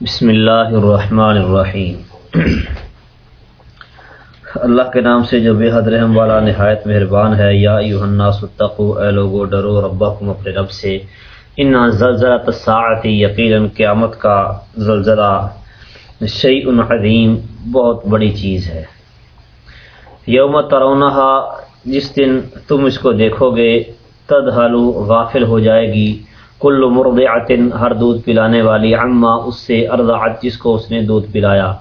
بسم اللہ الرحمن الرحیم۔ اللہ کے نام سے جو بے حد رحم والا نہایت مہربان ہے، یا ایوہ الناس اتقو اے لوگو، ڈرو ربکم اپنے رب سے۔ ان زلزلہ الساعتی یقینا قیامت کا زلزلہ شیء عظیم، بہت بڑی چیز ہے۔ یوم ترونہا، جس دن تم اس کو دیکھو گے تدہلو غافل ہو جائے گی۔ کل مرضعت ہر دودھ پلانے والی عما اس سے ارضعت جس کو اس نے دودھ پلایا۔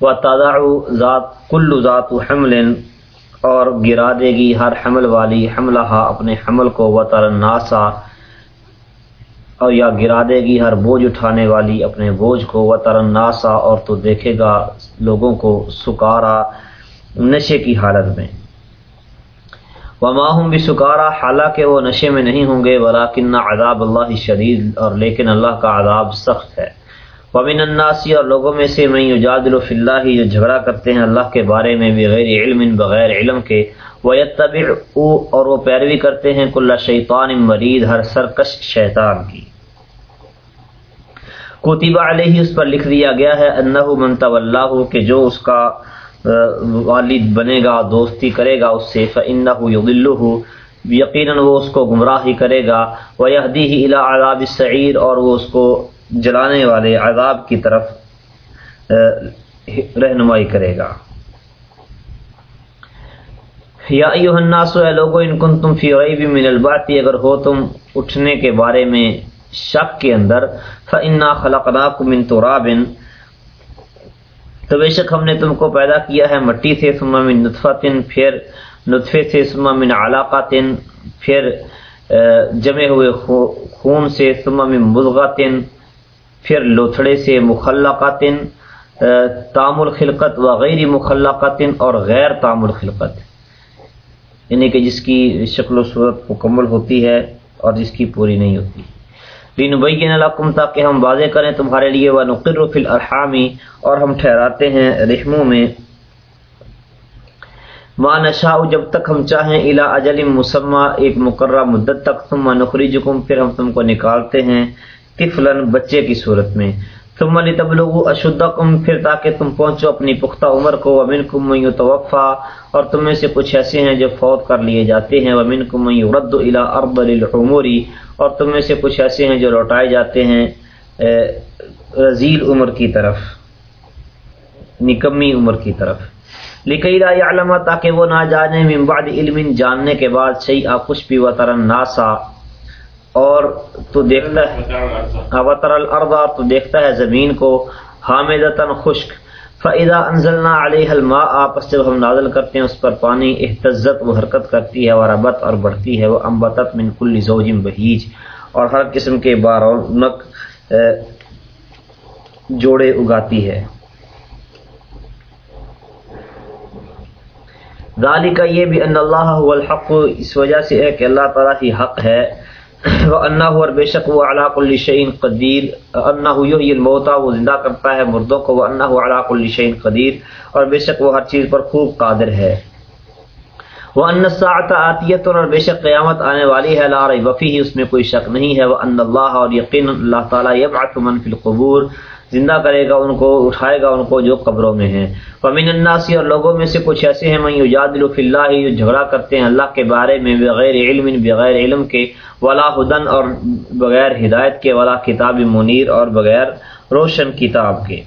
و تضع ذات کل ذات حمل اور گرا دے گی ہر حمل والی حملہ اپنے حمل کو۔ و ترناسا اور یا گرا دے گی ہر بوجھ اٹھانے والی اپنے بوجھ کو۔ و ترناسا اور تو دیکھے گا لوگوں کو سکارا نشے کی حالت میں۔ وماہم بھی سکارا حالانکہ وہ نشے میں نہیں ہوں گے ولاکن عذاب اللہ شدید اور لیکن اللہ کا عذاب سخت ہے۔ ومن الناسی اور لوگوں میں سے میں یجادل فی اللہ، جو جھگڑا کرتے ہیں اللہ کے بارے میں بغیر علم بغیر علم کے۔ ویتبع اور وہ پیروی کرتے ہیں کل شیطان مرید، ہر سرکش شیطان کی۔ کتبہ علیہ، اس پر لکھ دیا گیا ہے انہ من اللہ کہ جو اس کا والد بنے گا، دوستی کرے گا اس سے، فَإِنَّهُ يُضِلُّهُ، یقیناً وہ اس کو گمراہ ہی کرے گا وَيَهْدِيهِ إِلَىٰ عَذَابِ السَّعِيرِ، اور وہ اس کو جلانے والے عذاب کی طرف رہنمائی کرے گا۔ یا ایوہ الناس، اے لوگو، ان کنتم فی غیب من البعث، اگر ہو تم اٹھنے کے بارے میں شک کے اندر، فَإِنَّا خَلَقْنَاكُم مِّن تُرَابٍ تو بے شک ہم نے تم کو پیدا کیا ہے مٹی سے، ثم من نطفۃ، پھر نطفے سے، ثم من علاقات پھر جمے ہوئے خون سے، ثم من مضغۃ، پھر لوتھڑے سے مخلقات تام الخلقت و غیر مخلقات اور غیر تام الخلقت یعنی کہ جس کی شکل و صورت مکمل ہوتی ہے اور جس کی پوری نہیں ہوتی۔ لینبین لکم تاکہ ہم واضح کریں تمہارے لیے ونقر فی الارحامی اور ہم ٹھہراتے ہیں رحموں میں۔ ما نشاء، جب تک ہم چاہیں الی اجل مسمى، ایک مقررہ مدت تک، ثم نخرجکم، پھر ہم تم کو نکالتے ہیں طفلن بچے کی صورت میں۔ ثم لتبلغوا اشدکم، پھر تاکہ تم پہنچو اپنی پختہ عمر کو، ومنکم من یتوفى اور تم میں سے کچھ ایسے ہیں جو فوت کر لیے جاتے ہیں، ومنکم من يرد الى ارض العمر اور تم میں سے کچھ ایسے ہیں جو لوٹائے جاتے ہیں رزیل عمر کی طرف، نکمی عمر کی طرف۔ لکئی لا یعلم، تاکہ وہ نہ جانے من بعد علم، جاننے کے بعد شیء کچھ بھی وترن ناسا۔ اور تو دیکھتا ہے۔ وتر الارض تو دیکھتا ہے زمین کو۔ حامدتن خشک۔ فاذا انزلنا علیہ الماء آپس جب ہم نازل کرتے ہیں، اس پر پانی احتزت وہ حرکت کرتی ہے، وربت اور بڑھتی ہے۔ وہ انبتت من کل زوج بہیج اور ہر قسم کے بارونق جوڑے اگاتی ہے۔ ذالک یہ بھی ان اللہ هو الحق۔ اس وجہ سے ہے کہ اللہ تعالی ہی حق ہے۔ وانہ اور بے شک وہ علی کل شیء قدیر انہ یحیی وہ زندہ کرتا ہے مردوں کو۔ وانہ علی کل شیء قدیر اور بے شک وہ ہر چیز پر خوب قادر ہے۔ وان الساعه اتیه اور بے شک قیامت آنے والی ہے۔ لا ریب فیہ اس میں کوئی شک نہیں ہے۔ وان اللہ اور یقینا اللہ تعالی یبعث من فی القبور۔ زندہ کرے گا ان کو، اٹھائے گا ان کو جو قبروں میں ہیں۔ ومن الناس اور لوگوں میں سے کچھ ایسے ہیں، من یجادل فی اللہ، جو جھگڑا کرتے ہیں اللہ کے بارے میں بغیر علم بغیر علم کے، ولا ہدن اور بغیر ہدایت کے، ولا کتاب منیر اور بغیر روشن کتاب کے۔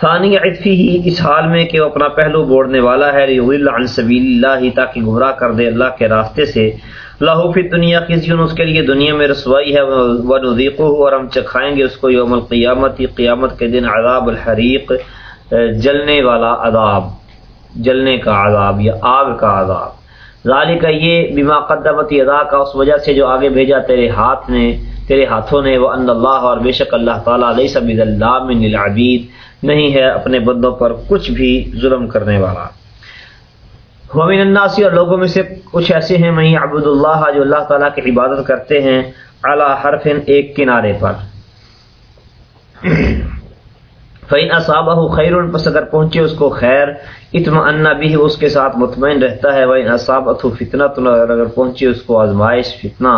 ثانی عطفی ہی، اس حال میں کہ وہ اپنا پہلو بوڑنے والا ہے۔ ریضل عن سبیل اللہ، تاکہ گمراہ کر دے اللہ کے راستے سے۔ لاہو فی دنیا خزیون اس کے لیے دنیا میں رسوائی ہے ونذیقہ اور ہم چکھائیں گے اس کو یوم القیامت قیامت کے دن عذاب الحریق جلنے والا عذاب، جلنے کا عذاب یا آگ کا عذاب۔ ذالک کا یہ بما قدمت ادا کا اس وجہ سے جو آگے بھیجا تیرے ہاتھ نے، تیرے ہاتھوں نے، وہ ان اللہ اور بے شک اللہ تعالیٰ علیہ سب اللہ للعبید نہیں ہے اپنے بندوں پر کچھ بھی ظلم کرنے والا۔ ومن الناسی اور لوگوں میں سے کچھ ایسے ہیں میں عبد اللہ، جو اللہ تعالیٰ کی عبادت کرتے ہیں اعلیٰ حرف ایک کنارے پر۔ فین اصابہ خیر پس اگر پہنچے اس کو خیر اتم انا بھی اس کے ساتھ مطمئن رہتا ہے۔ وین اصابت فتنہ تو اگر پہنچے اس کو آزمائش، فتنہ۔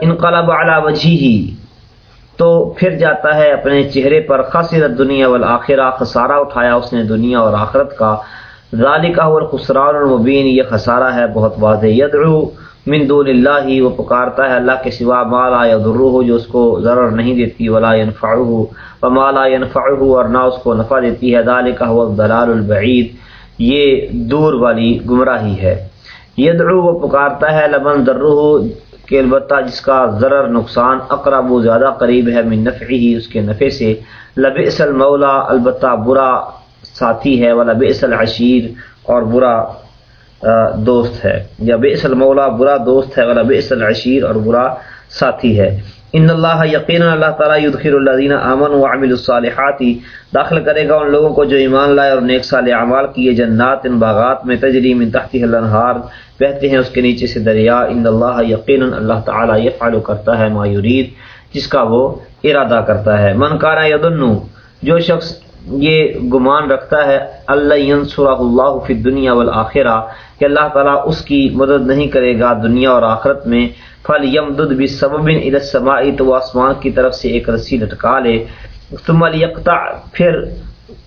انقلب علی وجہ ہی تو پھر جاتا ہے اپنے چہرے پر خاصرت دنیا والآخرہ، خسارہ اٹھایا اس نے دنیا اور آخرت کا۔ ذالکہ والخسران المبین، یہ خسارہ ہے، بہت واضح، یدعو من دون اللہ ہی وہ پکارتا ہے اللہ کے سوا مالا یا درو جو اس کو ضرر نہیں دیتی، ولا ينفعه ومالا ينفعه اور نہ اس کو نفع دیتی ہے ذالکہ هو الضلال البعید، یہ دور والی گمراہی ہے۔ یدعو، وہ پکارتا ہے، لمن درو کہ البتہ جس کا ضرر، نقصان، اقرب و زیادہ قریب ہے، من نفعی ہی اس کے نفع سے۔ لبئس المولا، البتہ برا ساتھی ہے ولا بئس العشیر اور برا دوست ہے۔ یا بئس المولا، برا دوست ہے ولا بئس العشیر اور برا ساتھی ہے۔ ان اللہ یقین اللہ تعالیٰ یدخر الذین آمن و عمل الصالحات، داخل کرے گا ان لوگوں کو جو ایمان لائے اور نیک سال اعمال کیے۔ جنات، ان باغات میں تجری من تحتی الانہار، بہتے ہیں اس کے نیچے سے دریا۔ ان اللہ یقین اللہ تعالیٰ یفعل کرتا ہے ما یرید، جس کا وہ ارادہ کرتا ہے۔ من کارا یدنو، جو شخص یہ گمان رکھتا ہے، اللہ ینصرہ اللہ فی الدنیا والآخرہ، کہ اللہ تعالیٰ اس کی مدد نہیں کرے گا دنیا اور آخرت میں۔ فل یم دد بھی سبب السمائی تو وہ آسمان کی طرف سے ایک رسی لٹکا لے۔ ثم یکتا پھر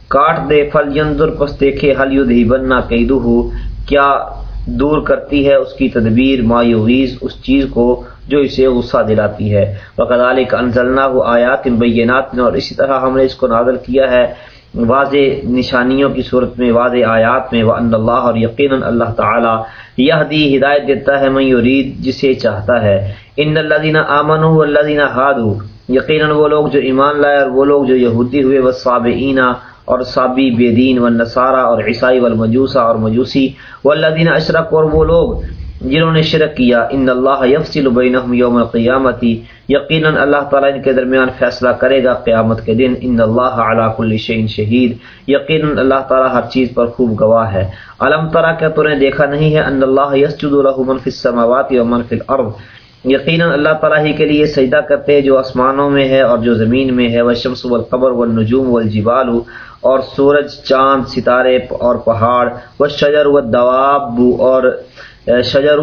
کاٹ دے۔ فل یندر پس دیکھے حل یدھی بننا قیدو کیا دور کرتی ہے اس کی تدبیر؟ مایویز اس چیز کو جو اسے غصہ دلاتی ہے۔ وکدالک انزلنا وہ آیات بینات اور اسی طرح ہم نے اس کو نازل کیا ہے۔ واضح نشانیوں کی صورت میں، واضح آیات میں وہ اللہ اور یقیناً اللہ تعالی یہ دی ہدایت دیتا ہے میں یرید، جسے چاہتا ہے۔ ان اللہ دینا آمن اللہ دینا ہادو یقیناً وہ لوگ جو ایمان لائے اور وہ لوگ جو یہودی ہوئے وہ صابئینہ اور صابی بے دین و اور عیسائی والمجوسہ اور مجوسی و اللہ دین اشرک اور وہ لوگ جنہوں نے شرک کیا ان اللہ یفصل بینہم یوم القیامتی یقیناً اللہ تعالیٰ ان کے درمیان فیصلہ کرے گا قیامت کے دن۔ ان اللہ علی کل شین شہید یقیناً اللہ تعالیٰ ہر چیز پر خوب گواہ ہے۔ علم طرح کیا تو نے دیکھا نہیں ہے؟ ان اللہ یسجد له من فی السماوات و من فی الارض یقیناً اللہ تعالیٰ ہی کے لیے سجدہ کرتے جو آسمانوں میں ہے اور جو زمین میں ہے۔ وہ شمس والقبر والنجوم والجبال۔ اور سورج، چاند، ستارے اور پہاڑ۔ وہ شجر و دواب اور شجر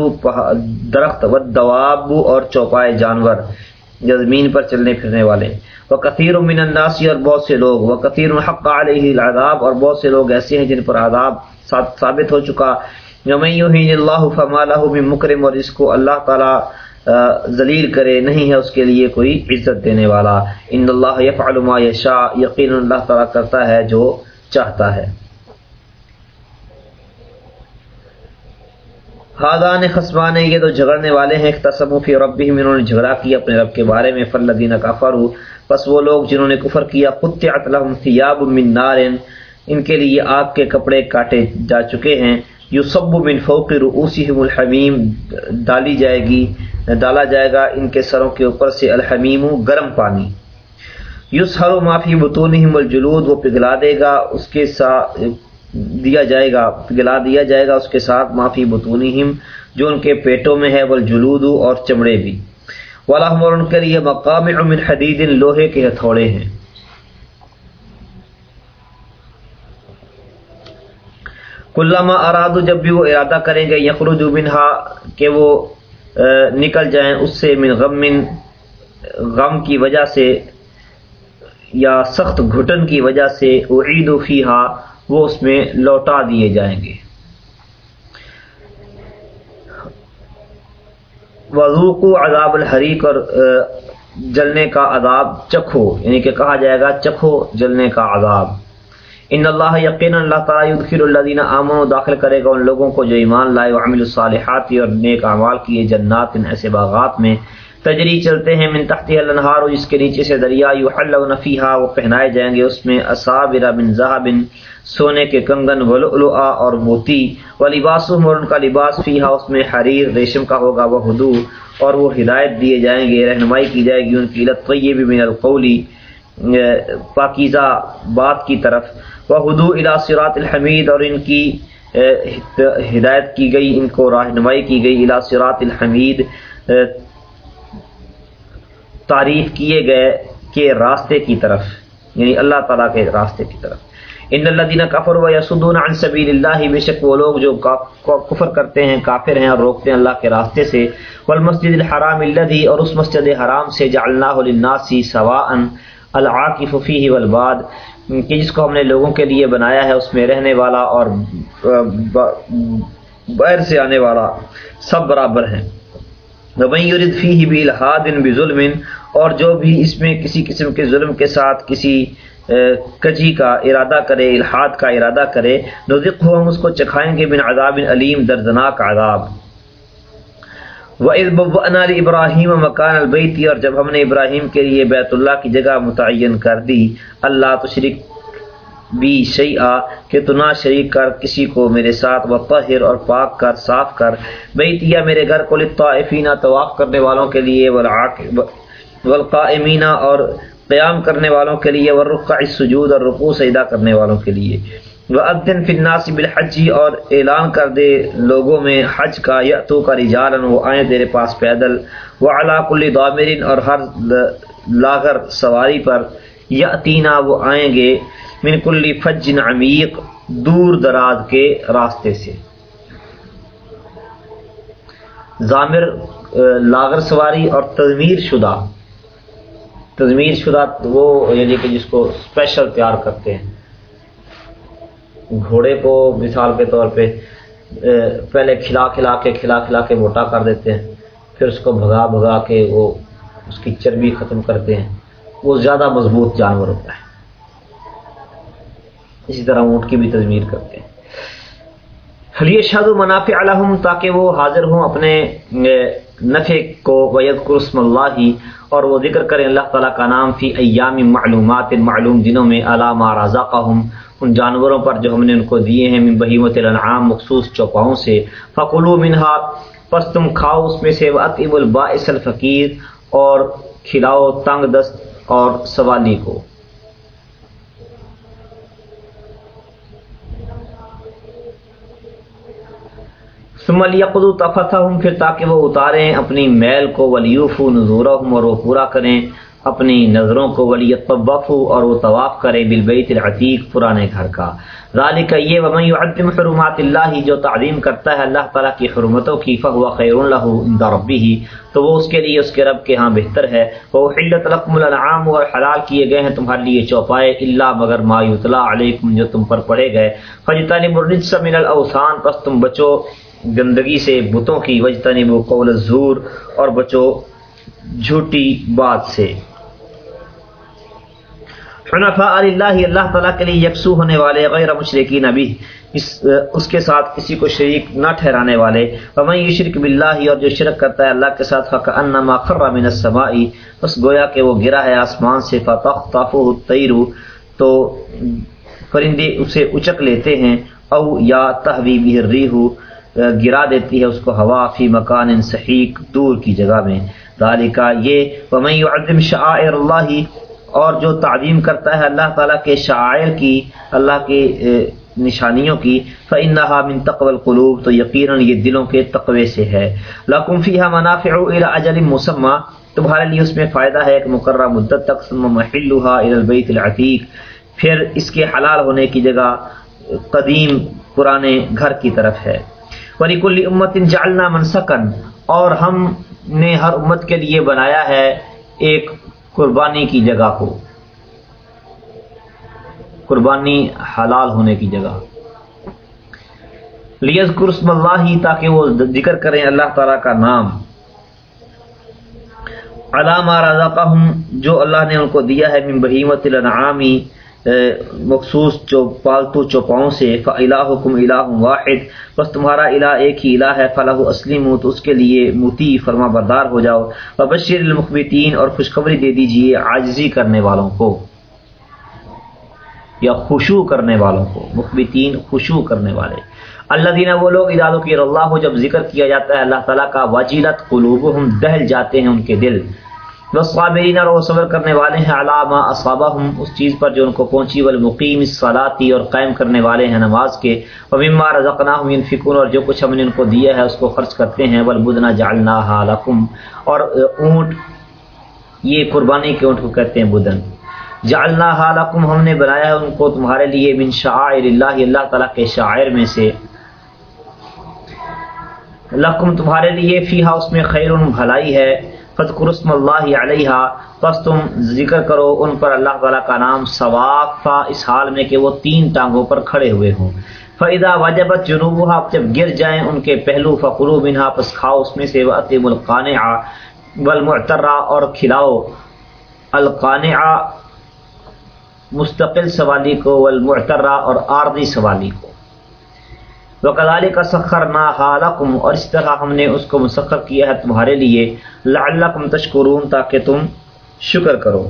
درخت و دواب اور چوپائے جانور زمین پر چلنے پھرنے والے وہ کثیر من الناسی اور بہت سے لوگ، وہ کثیر حق علیہ العذاب اور بہت سے لوگ ایسے ہیں جن پر عذاب ثابت ہو چکا۔ یومین اللہ فمالہ من مکرم اور اس کو اللہ تعالی ذلیل کرے، نہیں ہے اس کے لیے کوئی عزت دینے والا۔ ان اللہ یفعل ما یشاء یقین اللہ تعالی کرتا ہے جو چاہتا ہے۔ خادان خسمان یہ تو جھگڑنے والے ہیں تصم فی رب انہوں نے جھگڑا کیا اپنے رب کے بارے میں فل دین کافر بس وہ لوگ جنہوں نے کفر کیا، قطعت لهم ثياب من نار، ان کے لیے آگ کے کپڑے کاٹے جا چکے ہیں۔ یصب من فوق رؤوسهم الحمیم، ڈالی جائے گی، ڈالا جائے گا ان کے سروں کے اوپر سے الحمیم، گرم پانی۔ یسحر ما فی بطونهم الجلود، وہ پگھلا دے گا، اس کے ساتھ دیا جائے گا، گلا دیا جائے گا اس کے ساتھ معافی بتونی جو ان کے پیٹوں میں ہے جلود اور چمڑے بھی۔ والا ان کے لیے مقام من حدید، لوہے کے ہتھوڑے ہیں۔ کلامہ اراد جب بھی وہ ارادہ کریں گے یخرج منہا، کہ وہ نکل جائیں اس سے من غم من غم کی وجہ سے یا سخت گھٹن کی وجہ سے وہ اعید فیہا وہ اس میں لوٹا دیے جائیں گے۔ وضوق عذاب الحریق اور جلنے کا عذاب چکھو۔ یعنی کہ کہا جائے گا، چکھو جلنے کا عذاب۔ ان اللہ یقین اللہ تعالیٰ یدخل اللہ دینا امن و داخل کرے گا ان لوگوں کو جو ایمان لائے عامل الصالحات اور نیک اعمال کیے جنات، ان ایسے باغات میں تجری چلتے ہیں من تحتی الانہار جس کے نیچے سے دریا، یحلون فیہا، وہ پہنائے جائیں گے اس میں اصابر من ذهب سونے کے کنگن ولؤلؤا اور موتی ولباسهم اور ان کا لباس فیہا، اس میں حریر ریشم کا ہوگا، وہ ہدو، اور وہ ہدایت دیے جائیں گے، رہنمائی کی جائے گی ان کی لطیب من القولی پاکیزہ بات کی طرف وہ ہدو الى صراط الحمید، اور ان کی ہدایت کی گئی، ان کو رہنمائی کی گئی الى صراط الحمید تعریف کیے گئے کے راستے کی طرف یعنی اللہ تعالیٰ کے راستے کی طرف۔ ان اللہ دینہ کفر و یسدون عن سبیل اللہ، بے شک وہ لوگ جو کفر کرتے ہیں، کافر ہیں اور روکتے ہیں اللہ کے راستے سے۔ والمسجد الحرام الذي اور اس مسجد حرام سے جعلناه للناس سواء العاکف فیہ والباد، کہ جس کو ہم نے لوگوں کے لیے بنایا ہے، اس میں رہنے والا اور باہر سے آنے والا سب برابر ہیں۔ یرد فیہ بالحاد بظلم اور جو بھی اس میں کسی قسم کے ظلم کے ساتھ کسی کجی کا ارادہ کرے، الحاد کا ارادہ کرے نزق ہم اس کو چکھائیں گے بن عذاب علیم دردناک عذاب۔ وَإِذْ ابراہیم مکان البیتی اور جب ہم نے ابراہیم کے لیے بیت اللہ کی جگہ متعین کر دی، اللہ تشرک بھی شعی آ کہ تو نہ شریک کر، کسی کو میرے ساتھ و اور پاک کر، صاف کر۔ بیتیا میرے گھر کو لطائفینہ طواف کرنے والوں کے لیے والقائمینہ اور قیام کرنے والوں کے لیے ورقع السجود، اور رکوع سجدہ کرنے والوں کے لیے۔ وَأَذِّن فِي النَّاسِ بِالْحَجِّ، اور اعلان کر دے لوگوں میں حج کا یأتو کا رجالا، وہ آئیں تیرے پاس پیدل۔ وَعَلَى كُلِّ ضَامِرٍ، اور ہر لاغر سواری پر یأتینا، وہ آئیں گے من کل فج عمیق دور دراز کے راستے سے۔ ضامر لاغر سواری اور تضمیر شدہ۔ تضمیر شدہ وہ یعنی کہ جس کو اسپیشل تیار کرتے ہیں۔ گھوڑے کو مثال کے طور پہ پہلے کھلا کھلا کے، کھلا کھلا کے موٹا کر دیتے ہیں، پھر اس کو بھگا بھگا کے وہ اس کی چربی ختم کرتے ہیں۔ وہ زیادہ مضبوط جانور ہوتا ہے۔ اسی طرح اونٹ کی بھی تجمیر کرتے ہیں۔ حلیہ شاد و منافع الحم تاکہ وہ حاضر ہوں اپنے نفع کو وید قرسم اللہ ہی اور وہ ذکر کریں اللہ تعالیٰ کا نام فی ایام معلومات معلوم دنوں میں علامہ رضا ان جانوروں پر جو ہم نے ان کو دیے ہیں، من بہیمت الانعام، مخصوص چوپاؤں سے۔ فقلو منہا پس تم کھاؤ اس میں سے وطب الباعث الفقیر اور کھلاؤ تنگ دست اور سوالی کو۔ ثم لیقضوا تفتهم پھر تاکہ وہ اتاریں، اپنی میل کو ولیوفو نذورہم اور وہ پورا کریں، اپنی نظروں کو ولیطبفو اور وہ طواف کریں بالبیت العتیق، پرانے گھر کا۔ ذالک یہ، ومن يعظم حرمات اللہ جو تعظیم کرتا ہے اللہ تعالیٰ کی حرمتوں کی فهو خیر له عند ربه تو وہ اس کے لیے، اس کے رب کے ہاں بہتر ہے۔ وہ حلت لكم الانعام اور حلال کیے گئے ہیں تمہارے لیے چوپائے، الا مگر ما یتلا علیکم جو تم پر پڑے گئے۔ فجتنبوا الرجس من الاوثان، پس تم بچو۔ گندگی سے بتوں کی وجتنی وہ قول زور اور بچو جھوٹی بات سے۔ حنفاء اللہ اللہ تعالیٰ کے لیے یکسو ہونے والے غیر مشرقین ابھی اس اس کے ساتھ کسی کو شریک نہ ٹھہرانے والے۔ ومن یشرک باللہ اور جو شرک کرتا ہے اللہ کے ساتھ، فکانما خر من السماء، بس گویا کہ وہ گرا ہے آسمان سے فتخطفه الطير تو پرندے اسے اچک لیتے ہیں، او یا تهوی به الريح گرا دیتی ہے اس کو ہوا فی مکان صحیح دور کی جگہ میں۔ ذالکا یہ، ومن يعظم شعائر اللہ، اور جو تعظیم کرتا ہے اللہ تعالیٰ کے شاعر کی، اللہ کے نشانیوں کی، فَإِنَّهَا مِن تَقْوَ الْقُلُوبِ، تو یقیناً یہ دلوں کے تقوی سے ہے۔ لَكُمْ فِيهَا مَنَافِعُ إِلَى أَجَلٍ مُسَمَّى، تمہارے لیے اس میں فائدہ ہے ایک مقررہ مدت تک، ثم محلها إلى البيت العتیق پھر اس کے حلال ہونے کی جگہ قدیم پرانے گھر کی طرف ہے۔ وَلِكُلِّ أُمَّةٍ جَعَلْنَا مَنْسَكًا اور ہم نے ہر امت کے لیے بنایا ہے ایک قربانی کی جگہ کو۔ قربانی حلال ہونے کی جگہ۔ لیز قرسم اللہ ہی تاکہ وہ ذکر کریں اللہ تعالیٰ کا نام۔ علامہ رضا جو اللہ نے ان کو دیا ہے من بہیمت الانعامی مخصوص جو پالتو چوپاؤں سے فلاحکم الہ واحد۔ بس تمہارا الہ ایک ہی الہ ہے فلاح اسلم تو اس کے لیے موتی فرما بردار ہو جاؤ۔ بشیر المخبتین اور خوشخبری دے دیجیے عاجزی کرنے والوں کو۔ یا خوشو کرنے والوں کو، مخبتین خوشو کرنے والے۔ اللہ دینا وہ لوگ اداروں کی اللہ جب ذکر کیا جاتا ہے، اللہ تعالیٰ کا وجیلت قلوب دہل جاتے ہیں ان کے دل۔ صابرین اور وہ صبر کرنے والے ہیں علامہ اصابہ ہم اس چیز پر جو ان کو پہنچی والمقیم صلاتی اور قائم کرنے والے ہیں نماز کے۔ ومما رزقناہم ينفقون، اور جو کچھ ہم نے ان کو دیا ہے، اس کو خرچ کرتے ہیں۔ والبدنا جعلناها لكم، اور اونٹ، یہ قربانی کے اونٹ کو کہتے ہیں بدن۔ جعلنا حالکم ہم نے بنایا ان کو تمہارے لیے من شعائر اللہ اللہ تعالیٰ کے شاعر میں سے۔ لکم تمہارے لیے فیہا اس میں خیر بھلائی ہے۔ فذکر اسم اللہ علیہ پس تم ذکر کرو ان پر اللہ تعالیٰ کا نام ثواقفا اس حال میں کہ وہ تین ٹانگوں پر کھڑے ہوئے ہوں۔ فیدا وجبت جنوبہ جب گر جائیں ان کے پہلو فقرو منہا پس کھاؤ اس میں سے وطم القانع والمعترہ اور کھلاؤ۔ القانع، مستقل سوالی کو والمعترہ اور عارضی سوالی کو۔ وکلال کا سخر نا حالکم اور اس طرح ہم نے اس کو مسخر کیا ہے تمہارے لیے لعلکم تشکرون تاکہ تم شکر کرو۔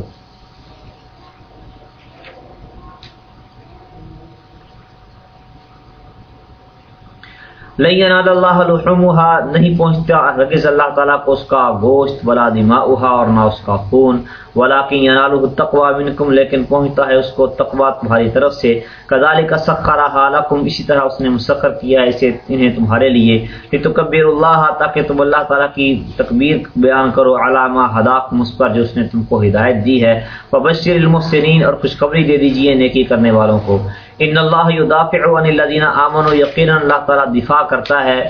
لین اللہ لحمها نہیں پہنچتا رگز اللہ تعالیٰ کو اس کا گوشت ولا دماؤها اور نہ اس کا خون۔ ولاکن ینالہ التقوی منکم، لیکن پہنچتا ہے اس کو تقوی تمہاری طرف سے۔ کذالک سخرها لکم اسی طرح اس نے مسخر کیا ہے اسے انہیں تمہارے لیے۔ لتکبر اللہ، تاکہ تم اللہ تعالیٰ کی تکبیر بیان کرو۔ علامہ ہداکم، اس پر جو اس نے تم کو ہدایت دی ہے۔ وبشر المحسنین، اور خوشخبری دے دیجیے نیکی کرنے والوں کو۔ ان اللہ یدافع عن الذین آمنوا، یقینا اللہ تعالی دفاع کرتا ہے،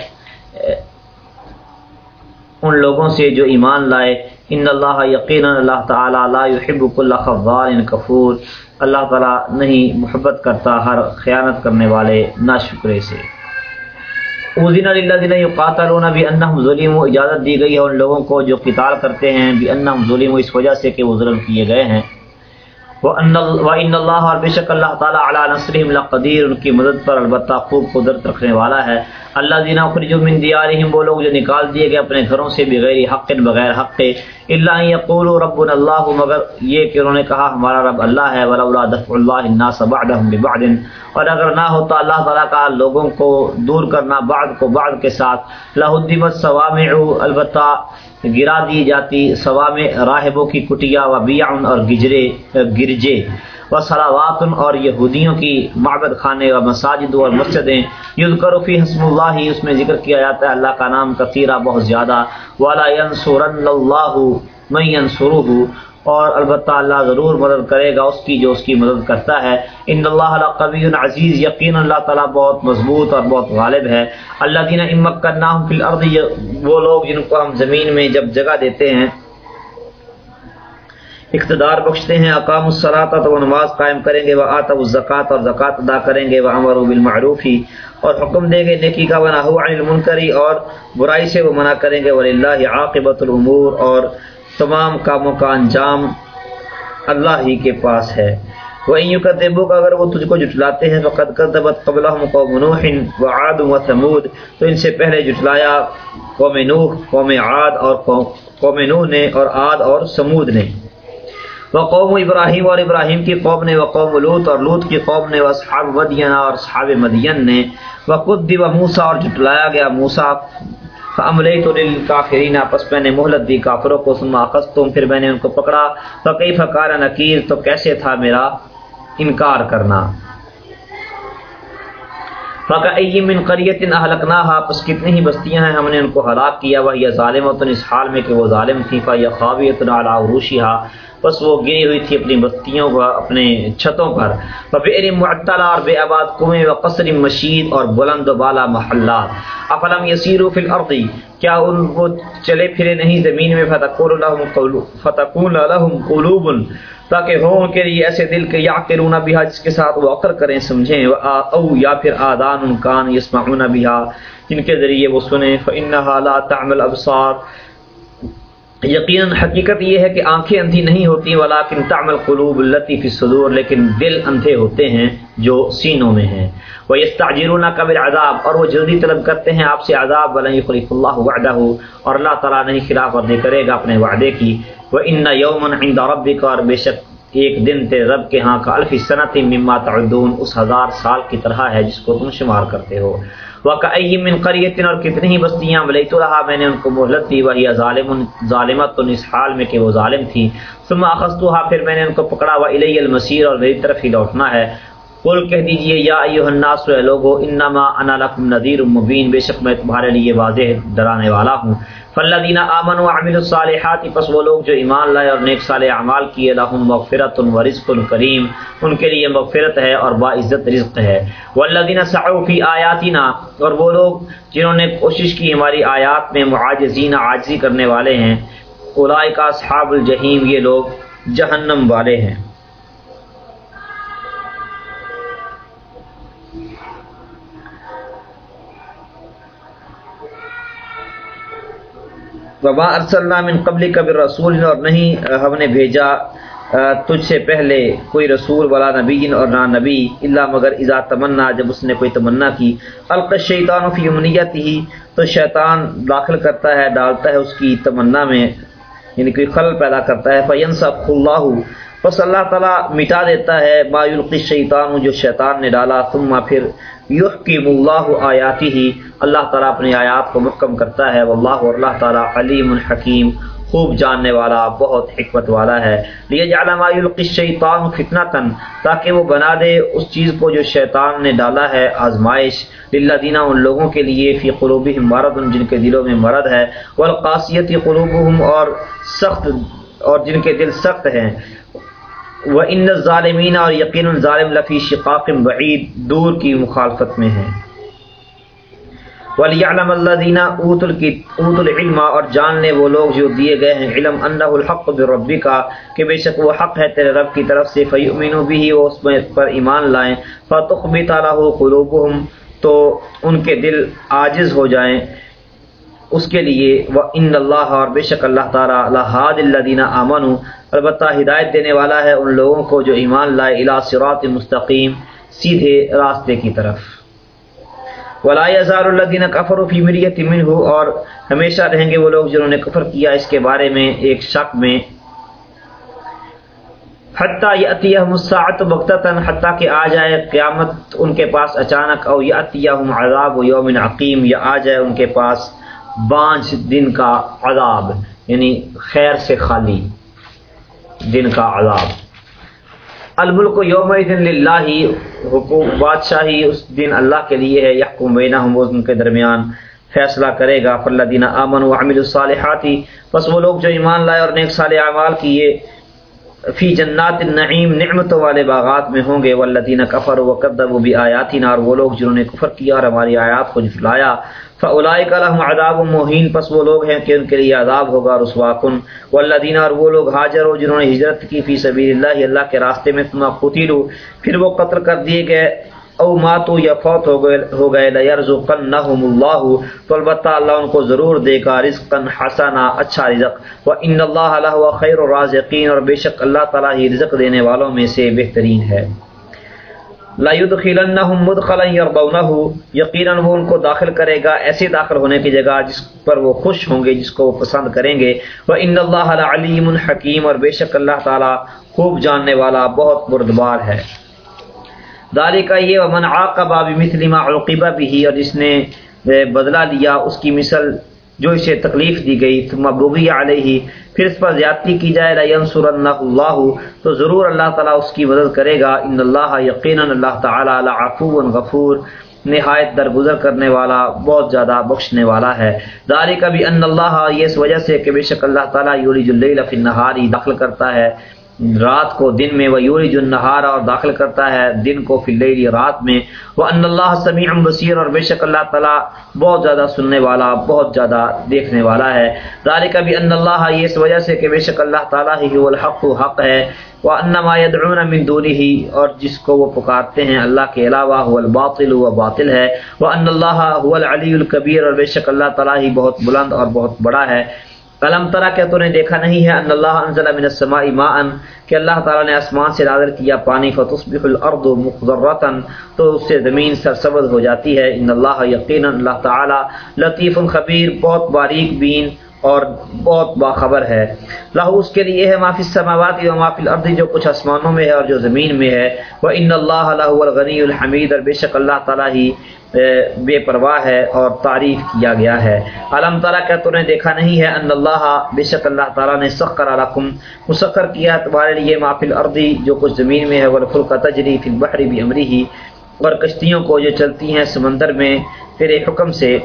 ان لوگوں سے جو ایمان لائے۔ ان اللہ یقینا اللہ تعالی لا يحب كل خضار کفور۔ اللہ تعالی نہیں محبت کرتا ہر خیانت کرنے والے ناشکرے سے۔ اوزین للذین یقاتلون بانهم ظلموا، اجازت دی گئی ہے ان لوگوں کو جو قتال کرتے ہیں بانهم ظلموا، اس وجہ سے کہ وہ ظلم کیے گئے ہیں۔ وَإِنَّ اللَّهَ اور بے شک اللہ تعالیٰ علی نصرهم لقدیر ان کی مدد پر البتہ خوب قدرت رکھنے والا ہے۔ اللہ دینا اخرجوا من دیارہم وہ لوگ جو نکال دیے گئے اپنے گھروں سے بغیر حق بغیر حق الا یقولوا ربنا اللہ مگر یہ کہ انہوں نے کہا ہمارا رب اللہ ہے، ولولا دفع اللہ الناس بعدهم ببعض اور اگر نہ ہوتا اللہ تعالیٰ کا لوگوں کو دور کرنا بعد کو بعد کے ساتھ۔ لہدمت صوامع البتہ گرا دی جاتی سوا میں راہبوں کی کٹیا و بیان اور گجرے، گرجے و سلاواتن اور یہودیوں کی معبد خانے و مساجد اور مسجدیں۔ یذکر فی حسم اللہ ہی اس میں ذکر کیا جاتا ہے، اللہ کا نام کثیرہ، بہت زیادہ۔ والا ینصرن اللہ میں ینصرہ اور البتہ اللہ ضرور مدد کرے گا اس کی جو اس کی مدد کرتا ہے۔ ان اللہ قبی یقین اللہ تعالیٰ بہت مضبوط اور بہت غالب ہے۔ اللہ دین امک کا نام فی الارض وہ لوگ جن کو ہم زمین میں جب جگہ دیتے ہیں، اقتدار بخشتے ہیں اقام الصلاۃ تو وہ نماز قائم کریں گے وہ آتا الزکات اور زکوٰۃ ادا کریں گے وہ امر بالمعروف۔ ہی اور حکم دیں گے، نیکی کا بنا ہوا عن المنکری اور برائی سے وہ منع کریں گے ولی اللہ عاقبۃ العمور اور تمام کاموں کا انجام اللہ ہی کے پاس ہے۔ وہ یوں کا دیبو کا اگر وہ تجھ کو جٹلاتے ہیں فقط کردبت قبل قوم نوح و عاد و ثمود تو ان سے پہلے جٹلایا قوم نوح، قوم عاد اور قوم نوح نے اور عاد اور سمود نے۔ وہ قوم ابراہیم اور ابراہیم کی قوم نے وہ قوم لوت اور لوت کی قوم نے وہ صحاب ودین اور صحاب مدین نے۔ وہ قدی و موسا اور جٹلایا گیا موسا عملے تو کافرین آپس میں نے مہلت دی کافروں کو سما تم پھر میں نے ان کو پکڑا۔ تو کئی فکار نکیر تو کیسے تھا میرا انکار کرنا؟ فقہ من قریت اہلکناہا پس کتنی ہی بستیاں ہیں، ہم نے ان کو ہلاک کیا۔ وہ یہ ظالمت اس حال میں کہ وہ ظالم تھی۔ فا یا خاویت علی عروشیہا بس وہ گری ہوئی تھی اپنی بستیوں پر، اپنے چھتوں پر۔ بیر معطلہ اور بے آباد کنویں و قصر مشید اور بلند و بالا محلات افلم یسیرو فی الارض؟ کیا ان کو چلے پھرے نہیں زمین میں؟ فتقون لهم فتقون لهم قلوب۔ تاکہ ہو ان کے لیے ایسے دل کے یعقلون بها جس کے ساتھ وہ عقل کریں، سمجھیں۔ او یا پھر آدان ان کان یسمعون بها جن کے ذریعے وہ سنیں فانها لا تعمل ابصار یقیناً حقیقت یہ ہے کہ آنکھیں اندھی نہیں ہوتی، ولیکن تعمل قلوب التی فی الصدور لیکن دل اندھے ہوتے ہیں جو سینوں میں ہیں۔ وہ یستعجلون قبل عذاب اور وہ جلدی طلب کرتے ہیں آپ سے عذاب، ولن یخلف اللہ وعدہ ہو اور اللہ تعالیٰ نہیں خلاف ورزی کرے گا اپنے وعدے کی۔ وہ ان یومن عند ربک اور بے شک ایک دن تھے رب کے ہاں کا الفی صنعت مما تعدون، اس ہزار سال کی طرح ہے جس کو تم شمار کرتے ہو۔ وَكَأَيِّ مِنْ قَرْيَةٍ، اور کتنی ہی بستیاں ولیت رہا میں نے ان کو مہلت دی وہی ظالم، ظالمت اس حال میں کہ وہ ظالم تھی۔ ثم اخذتها پھر میں نے ان کو پکڑا و الی المسیر اور میری طرف ہی لوٹنا ہے۔ قل کہہ دیجیے، یا ایوہ الناس، اے لوگو، انما انا لکم نذیر مبین، بے شک میں تمہارے لیے واضح ڈرانے والا ہوں۔ فالذین آمنوا وعملوا الصالحات، پس وہ لوگ جو ایمان لائے اور نیک صالح اعمال کیے لهم مغفرۃ و رزق کریم۔ ان کے لیے مغفرت ہے اور باعزت رزق ہے۔ والذین سعوا فی آیاتنا، اور وہ لوگ جنہوں نے کوشش کی ہماری آیات میں معاجزین، عاجزی کرنے والے ہیں اولئک اصحاب الجحیم، یہ لوگ جہنم والے ہیں۔ وبا ارسلنا من قبل کبر رسول اور نہیں ہم نے بھیجا تجھ سے پہلے کوئی رسول ولا نبی اور نہ نبی اللہ مگر اذا تمنا، جب اس نے کوئی تمنا کی۔ الق شیطان فی امنیت ہی تو شیطان داخل کرتا ہے، ڈالتا ہے اس کی تمنا میں یعنی کوئی خلل پیدا کرتا ہے۔ فین اللہ بس اللہ تعالیٰ مٹا دیتا ہے، ما یلقی شیطان جو شیطان نے ڈالا، ثم پھر یحکم اللہ آیاتی ہی اللہ تعالیٰ اپنی آیات کو محکم کرتا ہے۔ واللہ، اور اللہ تعالیٰ علیم الحکیم خوب جاننے والا، بہت حکمت والا ہے۔ لیے جعل ما یلقی الشیطان فتنة تاکہ وہ بنا دے اس چیز کو جو شیطان نے ڈالا ہے، آزمائش۔ للذین، ان لوگوں کے لیے فی قلوبہم مرض، جن کے دلوں میں مرض ہے۔ والقاسیت قلوبہم، اور سخت، اور جن کے دل سخت ہیں۔ وہ ان ظالمین اور یقین ظالم لفی شقاق بعید، دور کی مخالفت میں ہیں۔ ولیعلم الذین اوت اوت العلم اور جان لے وہ لوگ جو دیے گئے ہیں۔ علم انہ الحق بربی کا کہ بے شک وہ حق ہے تیرے رب کی طرف سے۔ فیؤمنوا به، وہ اس میں پر ایمان لائیں۔ فتخبت له قلوبهم، تو ان کے دل عاجز ہو جائیں۔ اس کے لیے وہ ان اللہ اور بے شک اللہ تعالیٰ الحاد اللہ دینا امن البتہ ہدایت دینے والا ہے ان لوگوں کو جو ایمان لائے الا صراط مستقیم، سیدھے راستے کی طرف۔ ولا یزار اللہ دینا کفر و فی مریت من ہو اور ہمیشہ رہیں گے وہ لوگ جنہوں نے کفر کیا اس کے بارے میں ایک شک میں۔ حتیٰ یہ عطیہ مساعت بختتاً حتیٰ کہ آ جائے قیامت ان کے پاس اچانک، او یہ عطیہ عذاب و یوم عقیم یا آ جائے ان کے پاس بانچ دن کا عذاب یعنی خیر سے خالی۔ دن کا عذاب۔ الملک یوم دن للہ حکوم بادشاہی اس دن اللہ کے لیے ہے، یحکم بینہم، وہ ان کے درمیان فیصلہ کرے گا۔ فلدینہ امن و وعملوا الصالحاتی بس وہ لوگ جو ایمان لائے اور نیک صالح اعمال کیے فی جنات النعیم، نعمتوں والے باغات میں ہوں گے، والذین وہ بھی بآیاتنا، اور وہ لوگ جنہوں نے کفر کیا اور ہماری آیات کو جھٹلایا۔ فاولائک لهم عذاب مہین، پس وہ لوگ ہیں کہ ان کے لیے عذاب ہوگا رسواکن والذین، اور وہ لوگ حاجر ہو جنہوں نے ہجرت کی فی سبیل اللہ اللہ کے راستے میں تم قتلوا، پھر وہ قتل کر دیے گئے۔ او ماتو یا فوت ہو گئے ہو گئے لیرزقنہم اللہ. تو البتہ اللہ ان کو ضرور دے گا رزقا حسنا اچھا رزق. وان اللہ لہو خیر الرازقین، اور بے شک اللہ تعالی ہی رزق دینے والوں میں سے بہترین ہے. لا يدخلنهم مدخلا يرضونه یقینا وہ ان کو داخل کرے گا، ایسے داخل ہونے کی جگہ جس پر وہ خوش ہوں گے، جس کو وہ پسند کریں گے. وان اللہ علیم حکیم، اور بے شک اللہ تعالی خوب جاننے والا، بہت بردبار ہے. ذالک کا یہ ومن عاقب بمثل ما عوقب به، اور جس نے بدلہ لیا اس کی مثل جو اسے تکلیف دی گئی، ثم بغی علیہ، پھر اس پر زیادتی کی جائے لینصرن اللہ، تو ضرور اللہ تعالیٰ اس کی مدد کرے گا، ان اللہ یقینا اللہ تعالیٰ عفو غفور، نہایت درگزر کرنے والا، بہت زیادہ بخشنے والا ہے۔ داری کا بھی ان اللہ، یہ اس وجہ سے کہ بے شک اللہ تعالیٰ یولی اللیل فی النہاری دخل کرتا ہے۔ رات کو دن میں وہ یوری جو نہارا اور داخل کرتا ہے، دن کو فی رات میں۔ وہ ان اللہ سمیع بصیر اور بے شک اللہ تعالیٰ بہت زیادہ سننے والا، بہت زیادہ دیکھنے والا ہے۔ ذالک بھی ان اللہ، یہ اس وجہ سے کہ بے شک اللہ تعالیٰ ہی الحق و حق ہے۔ وہ انما يدعون من دونه، اور جس کو وہ پکارتے ہیں اللہ کے علاوہ، هو الباطل و باطل ہے۔ وہ ان اللہ هو العلی الکبیر اور بے شک اللہ تعالیٰ ہی بہت بلند اور بہت بڑا ہے۔ علم ترا کہ تو نے دیکھا نہیں ہے ان اللہ انزل من السماء ماء کہ اللہ تعالی نے آسمان سے نازل کیا پانی، فتصبح الارض مخضرتا تو اس سے زمین سرسبز ہو جاتی ہے۔ ان اللہ یقینا اللہ تعالی لطیف خبیر، بہت باریک بین اور بہت باخبر ہے۔ لاہو اس کے لیے ہے معافی سماواتی و معافی الردی جو کچھ آسمانوں میں ہے اور جو زمین میں ہے۔ وہ ان اللہ اللہ الغنی الحمید اور بے شک اللہ تعالیٰ ہی بے پرواہ ہے اور تعریف کیا گیا ہے۔ علم تعالیٰ کیا تو نے دیکھا نہیں ہے ان اللہ بے شک اللہ تعالیٰ نے سخر علیکم مسخر کیا تمہارے لیے معافی الردی جو کچھ زمین میں ہے۔ وہ کا تجری فی البحری بھی امری ہی اور کشتیوں کو جو چلتی ہیں سمندر میں پھر حکم سے۔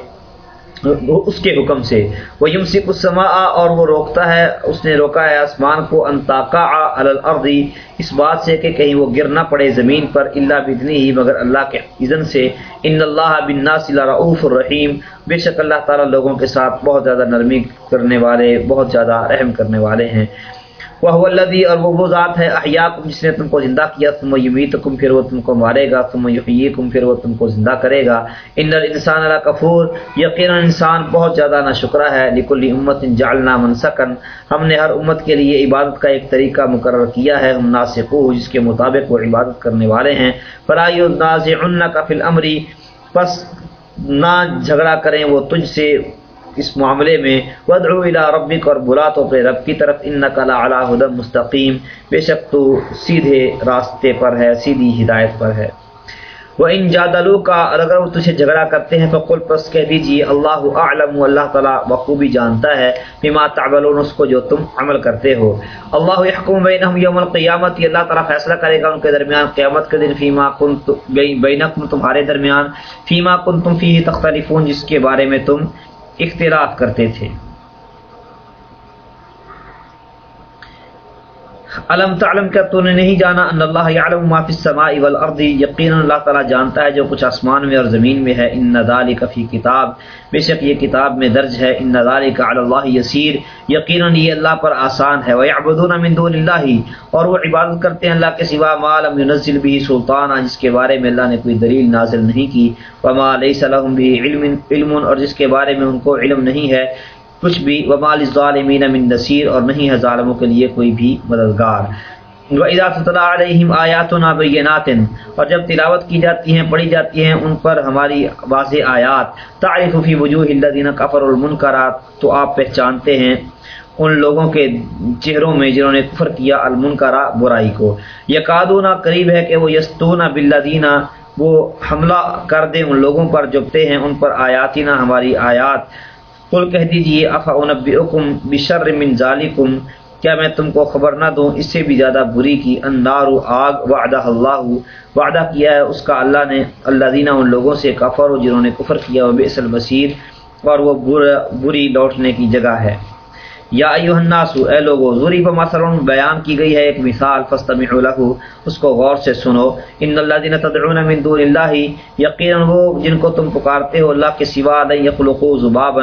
اس کے حکم سے۔ وہ یمسک السما اور وہ روکتا ہے، اس نے روکا ہے آسمان کو انتاقا الارضی اس بات سے کہ کہیں وہ گر نہ پڑے زمین پر اللہ بدنی ہی مگر اللہ کے اذن سے۔ ان اللہ بناس رعوف الرحیم بے شک اللہ تعالیٰ لوگوں کے ساتھ بہت زیادہ نرمی کرنے والے، بہت زیادہ رحم کرنے والے ہیں۔ وہ الدی اور وہ وہ ذات ہے احیاکم جس نے تم کو زندہ کیا تم یمیتکم پھر وہ تم کو مارے گا تم یحییکم پھر وہ تم کو زندہ کرے گا۔ ان الانسان لا کفور یقینا انسان بہت زیادہ نہ شکرہ ہے۔ لکل امت جعلنا منسکن ہم نے ہر امت کے لیے عبادت کا ایک طریقہ مقرر کیا ہے۔ ہم ناسقو جس کے مطابق وہ عبادت کرنے والے ہیں۔ فلا ينازعنك فی الامر پس نہ جھگڑا کریں وہ تجھ سے۔ اس معاملے میں ودعو الى ربک اور بلا تو اپنے رب کی طرف انک لعلی هدى مستقیم بے شک تو سیدھے راستے پر ہے، سیدھی ہدایت پر ہے۔ وہ ان جادلو کا اور اگر وہ تجھے جھگڑا کرتے ہیں، فقل پس کہہ دیجیے اللہ اعلم، اللہ تعالیٰ بخوبی جانتا ہے۔ بما تعملون، اس کو جو تم عمل کرتے ہو۔ اللہ یحکم بینہم یوم القیامت اللہ تعالیٰ فیصلہ کرے گا ان کے درمیان قیامت کے دن، فیما کنتم، بینکم تمہارے درمیان، فیما کنتم فیہ تختلفون، جس کے بارے میں تم اختلاف کرتے تھے۔ علم تعلم کیا تو نے نہیں جانا ان اللہ یعلم ما فی السماء والارض؟ یقینا اللہ تعالی جانتا ہے جو کچھ آسمان میں اور زمین میں ہے۔ ان ذالک فی کتاب۔ بے شک یہ کتاب میں درج ہے۔ ان ذالک علی اللہ یسیر۔ یقینا یہ اللہ پر آسان ہے۔ ويعبدون من دون اللہ اور وہ عبادت کرتے ہیں اللہ کے سوا۔ ما لم ينزل به سلطان جس کے بارے میں اللہ نے کوئی دلیل نازل نہیں کی۔ وما ليس لهم به علم علم۔ اور جس کے بارے میں ان کو علم نہیں ہے۔ کچھ بھی ومال ظالمین من نصیر اور نہیں ہے ظالموں کے لیے کوئی بھی مددگار۔ وَإِذَا تُتْلَى عَلَيْهِمْ آيَاتُنَا بَيِّنَاتٍ اور جب تلاوت کی جاتی ہیں، پڑھی جاتی ہیں، ان پر ہماری واضح آیات۔ تعریف فی وجوہ الذین کفروا المنکرات، تو آپ پہچانتے ہیں ان لوگوں کے چہروں میں جنہوں نے کفر کیا المنکرا برائی کو۔ یقادونا قریب ہے کہ وہ یستونا بالذین، وہ حملہ کر دیں ان لوگوں پر جبتے ہیں ان پر آیاتنا، ہماری آیات۔ قل کہہ دیجیے، افا انبئکم بشر من ذالکم، کیا میں تم کو خبر نہ دوں؟ اس سے بھی زیادہ بری کی اندار آگ وعدہ اللہ، وعدہ کیا ہے، اس کا اللہ نے اللہ دینا ان لوگوں سے کفر ہو، جنہوں نے کفر کیا، وہ بیس البصیر اور وہ بری لوٹنے کی جگہ ہے۔ یا ایوہ الناس، اے لوگو ضریب مثلا بیان کی گئی ہے ایک مثال، فاستمعوا له، اس کو غور سے سنو۔ ان الذين تدعون من دون الله یقینا وہ جن کو تم پکارتے ہو، اللہ کے سوا لا يخلقوا ذبابا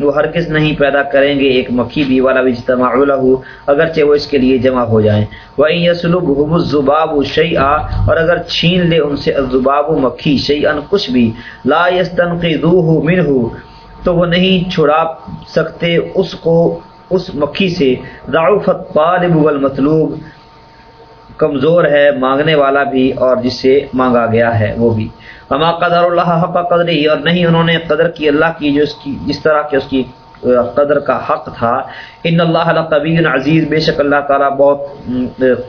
وہ ہرگز نہیں پیدا کریں گے، ایک مکھی بھی والا اجتماع له، اگرچہ وہ اس کے لیے جمع ہو جائیں۔ وَإِن يَسْلُبْهُمُ الذُّبَابُ شَيْئًا، اور اگر چھین لے ان سے الذباب مکھی شیئا کچھ بھی، لا يستنقذوه منه، تو وہ نہیں چھڑا سکتے اس کو، اس مکھی سے۔ ضعفت طالب والمطلوب، کمزور ہے، مانگنے والا بھی، اور جس سے مانگا گیا ہے وہ بھی۔ وما قدر اللہ حق قدر ہی اور نہیں انہوں نے قدر کی، اللہ کی جو اس کی، جس طرح کہ اس کی قدر کا حق تھا۔ ان اللہ قبی عزیز بے شک اللہ تعالیٰ بہت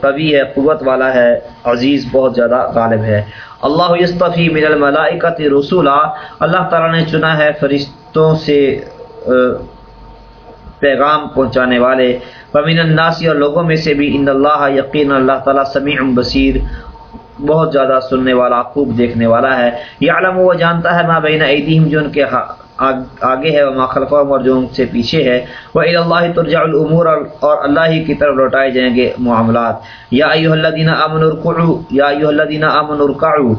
قوی ہے، قوت والا ہے۔ عزیز بہت زیادہ غالب ہے۔ اللہ یستفی من الملائکت رسولا۔ اللہ تعالیٰ نے چنا ہے فرشتوں سے پیغام پہنچانے والے۔ ومن الناسی اور لوگوں میں سے بھی۔ ان اللہ یقین اللہ تعالیٰ سمیع بصیر۔ بہت زیادہ سننے والا، خوب دیکھنے والا ہے۔ یہ علم وہ جانتا ہے، ما بین ایدیہم، جو ان کے آگے ہے، وما خلفہم، اور جو ان سے پیچھے ہے۔ وہ اللہ ترجع الامور، اور اللہ ہی کی طرف لوٹائے جائیں گے معاملات۔ یا ایھا الذین آمنوا ارکعوا، یا ایھا الذین آمنوا ارکعوا۔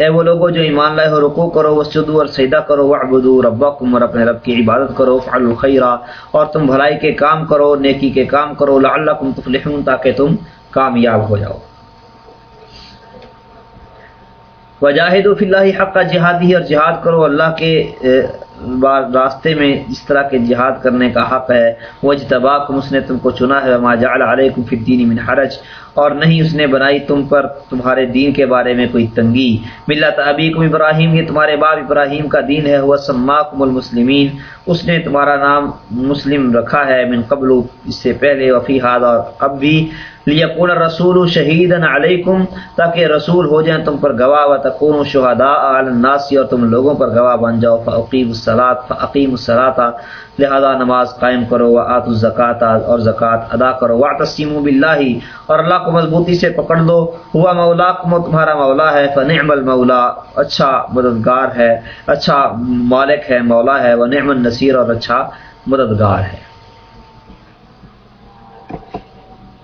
اے وہ لوگوں جو ایمان لائے ہو، رکوع کرو وسجدوا اور سجدہ کرو وعبدوا ربکم، اور اپنے رب کی عبادت کرو فعلوا الخیر اور تم بھلائی کے کام کرو، نیکی کے کام کرو، لعلکم تفلحون، تاکہ تم کامیاب ہو جاؤ۔ وجاہد فی اللہ حق کا جہادی اور جہاد کرو، اللہ کے راستے میں اس طرح کے جہاد کرنے کا حق ہے وہ اجتباکم اس نے تم کو چنا ہے ما جعل علیکم فی الدین من حرج۔ اور نہیں، اس نے بنائی تم پر تمہارے دین کے بارے میں کوئی تنگی۔ ملت ابیکم ابراہیم، یہ تمہارے باپ ابراہیم کا دین ہے۔ وہ سماکم المسلمین۔ اس نے تمہارا نام مسلم رکھا ہے من قبل، اس سے پہلے، وفی حاد اور اب بھی لیکن رسول شہید علیکم تاکہ رسول ہو جائیں تم پر گواہ و تکون شہدا الناسی اور تم لوگوں پر گواہ بن جاؤ فعقیم الصلاط فعقیم الصلاط لہذا نماز قائم کرو و آت الزکات اور زکوٰۃ ادا کرو وا تسیم بلّہ اور اللہ کو مضبوطی سے پکڑ لو، ہوا مولا کو تمہارا مولا ہے، فنعم المولا اچھا مددگار ہے اچھا مالک ہے، مولا ہے وہ نعم النصیر اور اچھا مددگار ہے۔